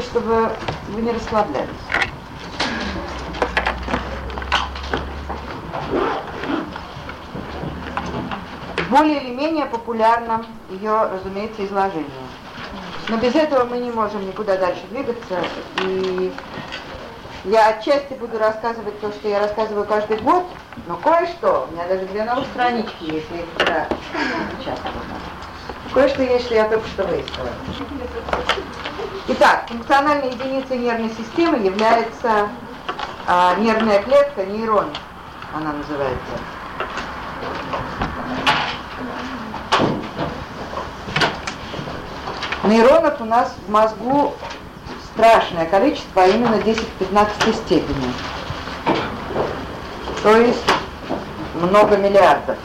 чтобы вы не расслаблялись. более или менее популярном ее, разумеется, изложении. Но без этого мы не можем никуда дальше двигаться. И я отчасти буду рассказывать то, что я рассказываю каждый год, но кое-что, у меня даже две новых странички есть, я их вчера Кое-что есть, что я только что выяснила. Итак, функциональной единицей нервной системы является а, нервная клетка, нейрон, она называется. Нейронов у нас в мозгу страшное количество, а именно 10 в 15 степени. То есть много миллиардов.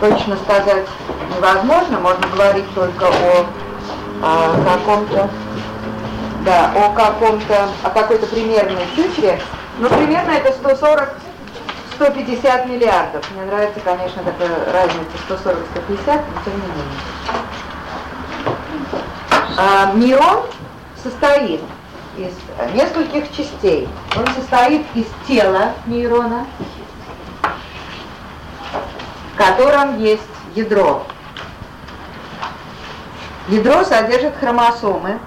Точно сказать невозможно, можно говорить только о, о каком-то, да, о каком-то, о какой-то примерной цифре, но примерно это 140 150 миллиардов. Мне нравится, конечно, такая разница 140-150, но тем не менее. А, нейрон состоит из нескольких частей. Он состоит из тела нейрона, в котором есть ядро. Ядро содержит хромосомы,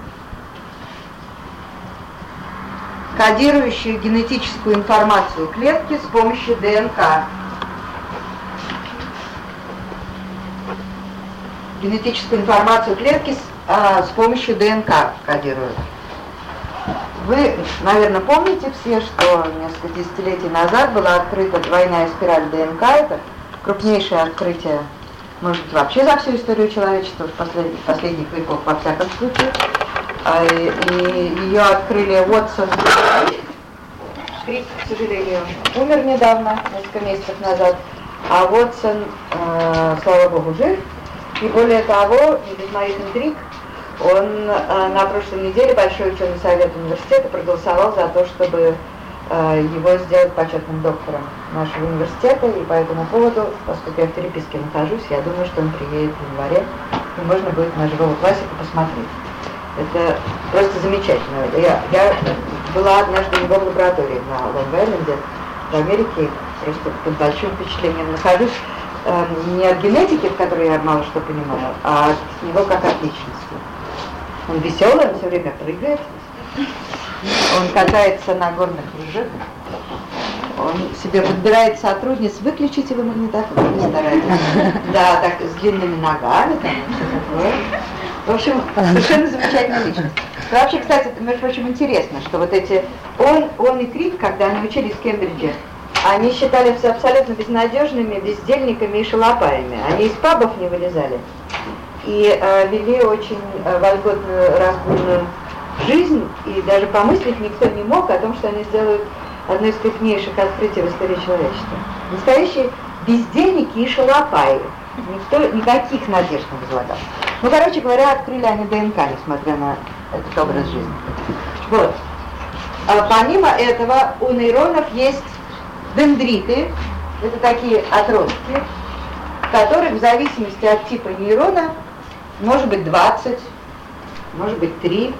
кодирующие генетическую информацию клетки с помощью ДНК. Генетическую информацию клетки с а, с помощью ДНК кодируют. Вы, наверное, помните все, что несколько десятилетий назад была открыта двойная спираль ДНК. Это крупнейшее открытие, может быть, вообще за всю историю человечества, в последних, последних веков, во всяком случае. А, и, ее открыли Уотсон. Крик, к сожалению, умер недавно, несколько месяцев назад. А Уотсон, э, слава богу, жив. И более того, без моих интриг, он э, на прошлой неделе Большой ученый совет университета проголосовал за то, чтобы его сделать почетным доктором нашего университета, и по этому поводу, поскольку я в переписке нахожусь, я думаю, что он приедет в январе, и можно будет на живого классика посмотреть. Это просто замечательно. Я, я была однажды у него в лаборатории на Лонг-Айленде в Америке, просто под большим впечатлением нахожусь э, не от генетики, в которой я мало что понимаю, а от него как от личности. Он веселый, он все время прыгает. Он катается на горных лыжах. Он себе подбирает сотрудниц, выключите вы магнитофон, не старайтесь. Да, так, с длинными ногами, там, все такое. В общем, совершенно замечательная личность. Вообще, кстати, это, между прочим, интересно, что вот эти, он, он и Крик, когда они учились в Кембридже, они считались абсолютно безнадежными, бездельниками и шалопаями. Они из пабов не вылезали и э, вели очень э, вольготную, разгульную жизнь, и даже помыслить никто не мог о том, что они сделают одно из крупнейших открытий в истории человечества. Настоящие бездельники и шалопаи. Никто никаких надежд не возлагал. Ну, короче говоря, открыли они ДНК, несмотря на этот образ жизни. Вот. А помимо этого, у нейронов есть дендриты, это такие отростки, которых в зависимости от типа нейрона может быть 20, может быть 3.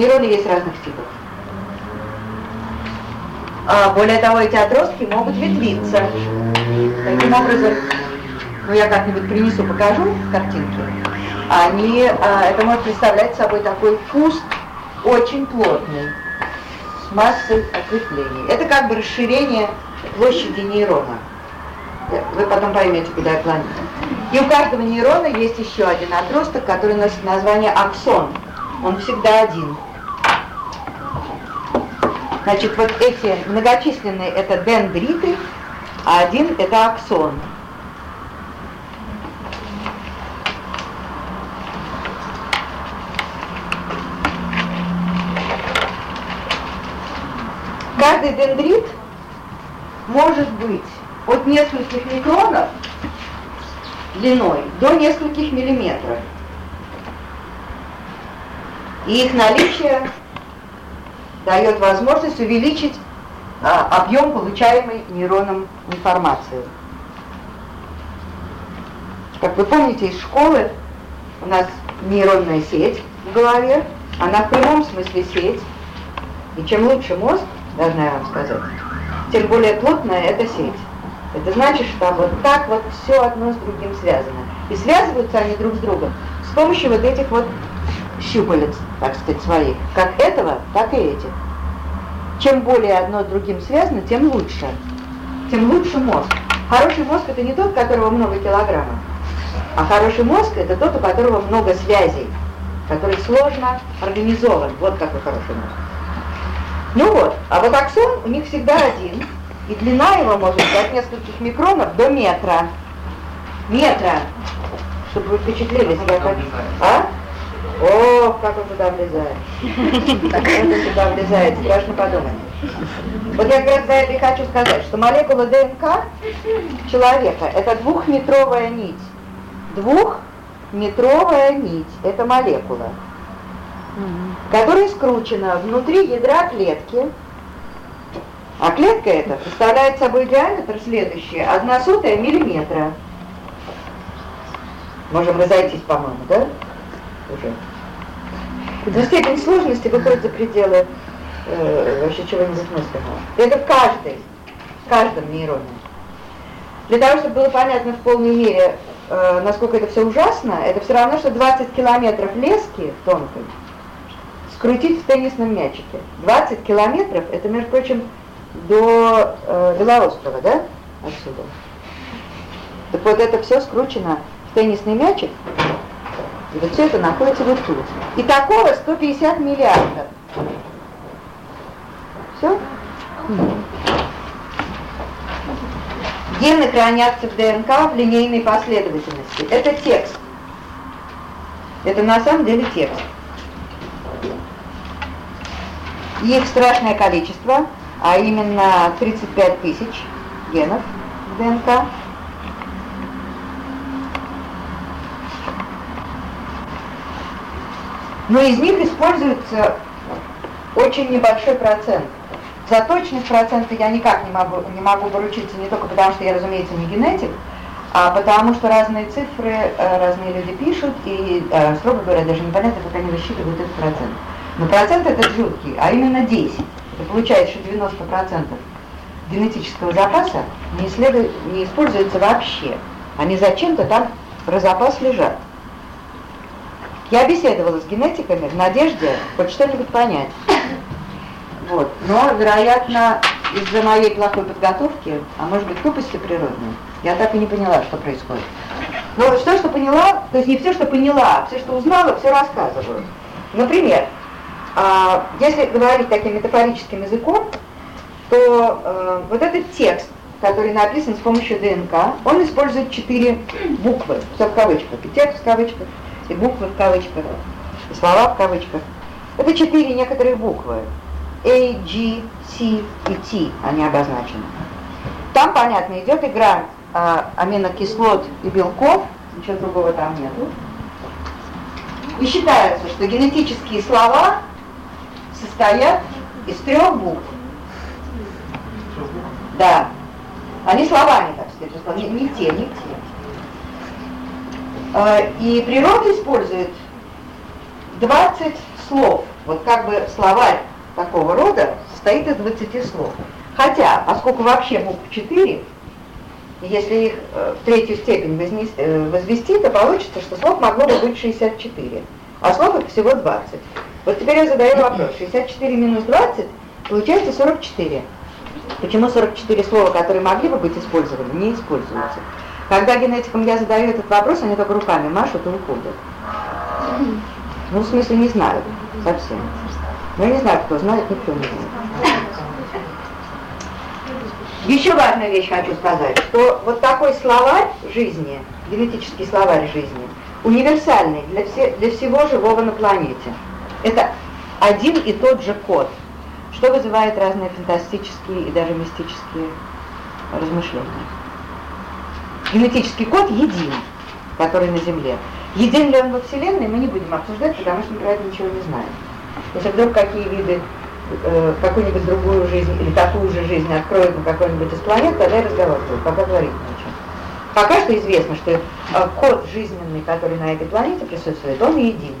Нейроны есть разных типов. А более того, эти отростки могут ветвиться. Таким образом, ну я как-нибудь принесу, покажу картинки. Они, а, это может представлять собой такой куст очень плотный, с массой ответвлений. Это как бы расширение площади нейрона. Вы потом поймете, куда я клоню. И у каждого нейрона есть еще один отросток, который носит название аксон. Он всегда один. Значит, вот эти многочисленные это дендриты, а один это аксон. Каждый дендрит может быть от нескольких микронов длиной до нескольких миллиметров. И их наличие дает возможность увеличить а, объем получаемой нейроном информации. Как вы помните из школы, у нас нейронная сеть, в голове, она в прямом смысле сеть. И чем лучше мозг, должна я вам сказать, тем более плотная эта сеть. Это значит, что вот так вот все одно с другим связано. И связываются они друг с другом с помощью вот этих вот щупалец, так сказать, своих. Как этого, так и этих. Чем более одно с другим связано, тем лучше. Тем лучше мозг. Хороший мозг это не тот, у которого много килограммов, а хороший мозг это тот, у которого много связей, который сложно организован. Вот какой хороший мозг. Ну вот, а вот аксон у них всегда один, и длина его может быть от нескольких микронов до метра. Метра. Чтобы вы впечатлились, как... А? О, как он туда влезает. Как он туда влезает, страшно подумать. Вот я как раз за это и хочу сказать, что молекула ДНК человека – это двухметровая нить. Двухметровая нить – это молекула, которая скручена внутри ядра клетки. А клетка эта представляет собой диаметр следующий – одна сотая миллиметра. Можем разойтись, по-моему, да? Уже. Но степень сложности выходит за пределы э, вообще чего-нибудь мысленного. Это в каждой, в каждом нейроне. Для того, чтобы было понятно в полной мере, э, насколько это все ужасно, это все равно, что 20 километров лески тонкой скрутить в теннисном мячике. 20 километров, это, между прочим, до э, Белоострова, да, отсюда. Так вот это все скручено в теннисный мячик, и вот все это находится вот тут. И такого 150 миллиардов. Все? Гены хранятся в ДНК в линейной последовательности. Это текст. Это на самом деле текст. Их страшное количество, а именно 35 тысяч генов в ДНК. Но из них используется очень небольшой процент. За точность процента я никак не могу, не могу поручиться, не только потому, что я, разумеется, не генетик, а потому что разные цифры э, разные люди пишут, и, э, строго говоря, даже непонятно, как они высчитывают этот процент. Но процент этот жуткий, а именно 10. Это получается, что 90% генетического запаса не, исследует, не используется вообще. Они зачем-то там про запас лежат. Я беседовала с генетиками в надежде хоть что-нибудь понять. Вот. Но, вероятно, из-за моей плохой подготовки, а может быть тупости природной, я так и не поняла, что происходит. Но что, что поняла, то есть не все, что поняла, а все, что узнала, все рассказываю. Например, а, если говорить таким метафорическим языком, то э, вот этот текст, который написан с помощью ДНК, он использует четыре буквы, все в кавычках, текст в кавычках, и буквы в кавычках, и слова в кавычках. Это четыре некоторые буквы. A, G, C и T, они обозначены. Там, понятно, идет игра а, аминокислот и белков, ничего другого там нету. И считается, что генетические слова состоят из трех букв. Да. Они словами, так сказать, не, не те, не те. А, и природа использует 20 слов. Вот как бы словарь такого рода состоит из 20 слов. Хотя, поскольку вообще букв 4, если их э, в третью степень э, возвести, то получится, что слов могло бы быть 64, а слов их всего 20. Вот теперь я задаю вопрос. 64 минус 20 получается 44. Почему 44 слова, которые могли бы быть использованы, не используются? Когда генетикам я задаю этот вопрос, они только руками машут и уходят. Ну, в смысле, не знают совсем. Но я не знаю, кто знает, никто не знает. Еще важная вещь хочу сказать, что вот такой словарь жизни, генетический словарь жизни, универсальный для, все, для всего живого на планете. Это один и тот же код, что вызывает разные фантастические и даже мистические размышления. Генетический код един, который на Земле. Един ли он во Вселенной, мы не будем обсуждать, потому что мы про это ничего не знаем. Если вдруг какие виды э, какую-нибудь другую жизнь или такую же жизнь откроют на какой-нибудь из планет, тогда и разговор будет, пока говорить нечего. Пока что известно, что э, код жизненный, который на этой планете присутствует, он един.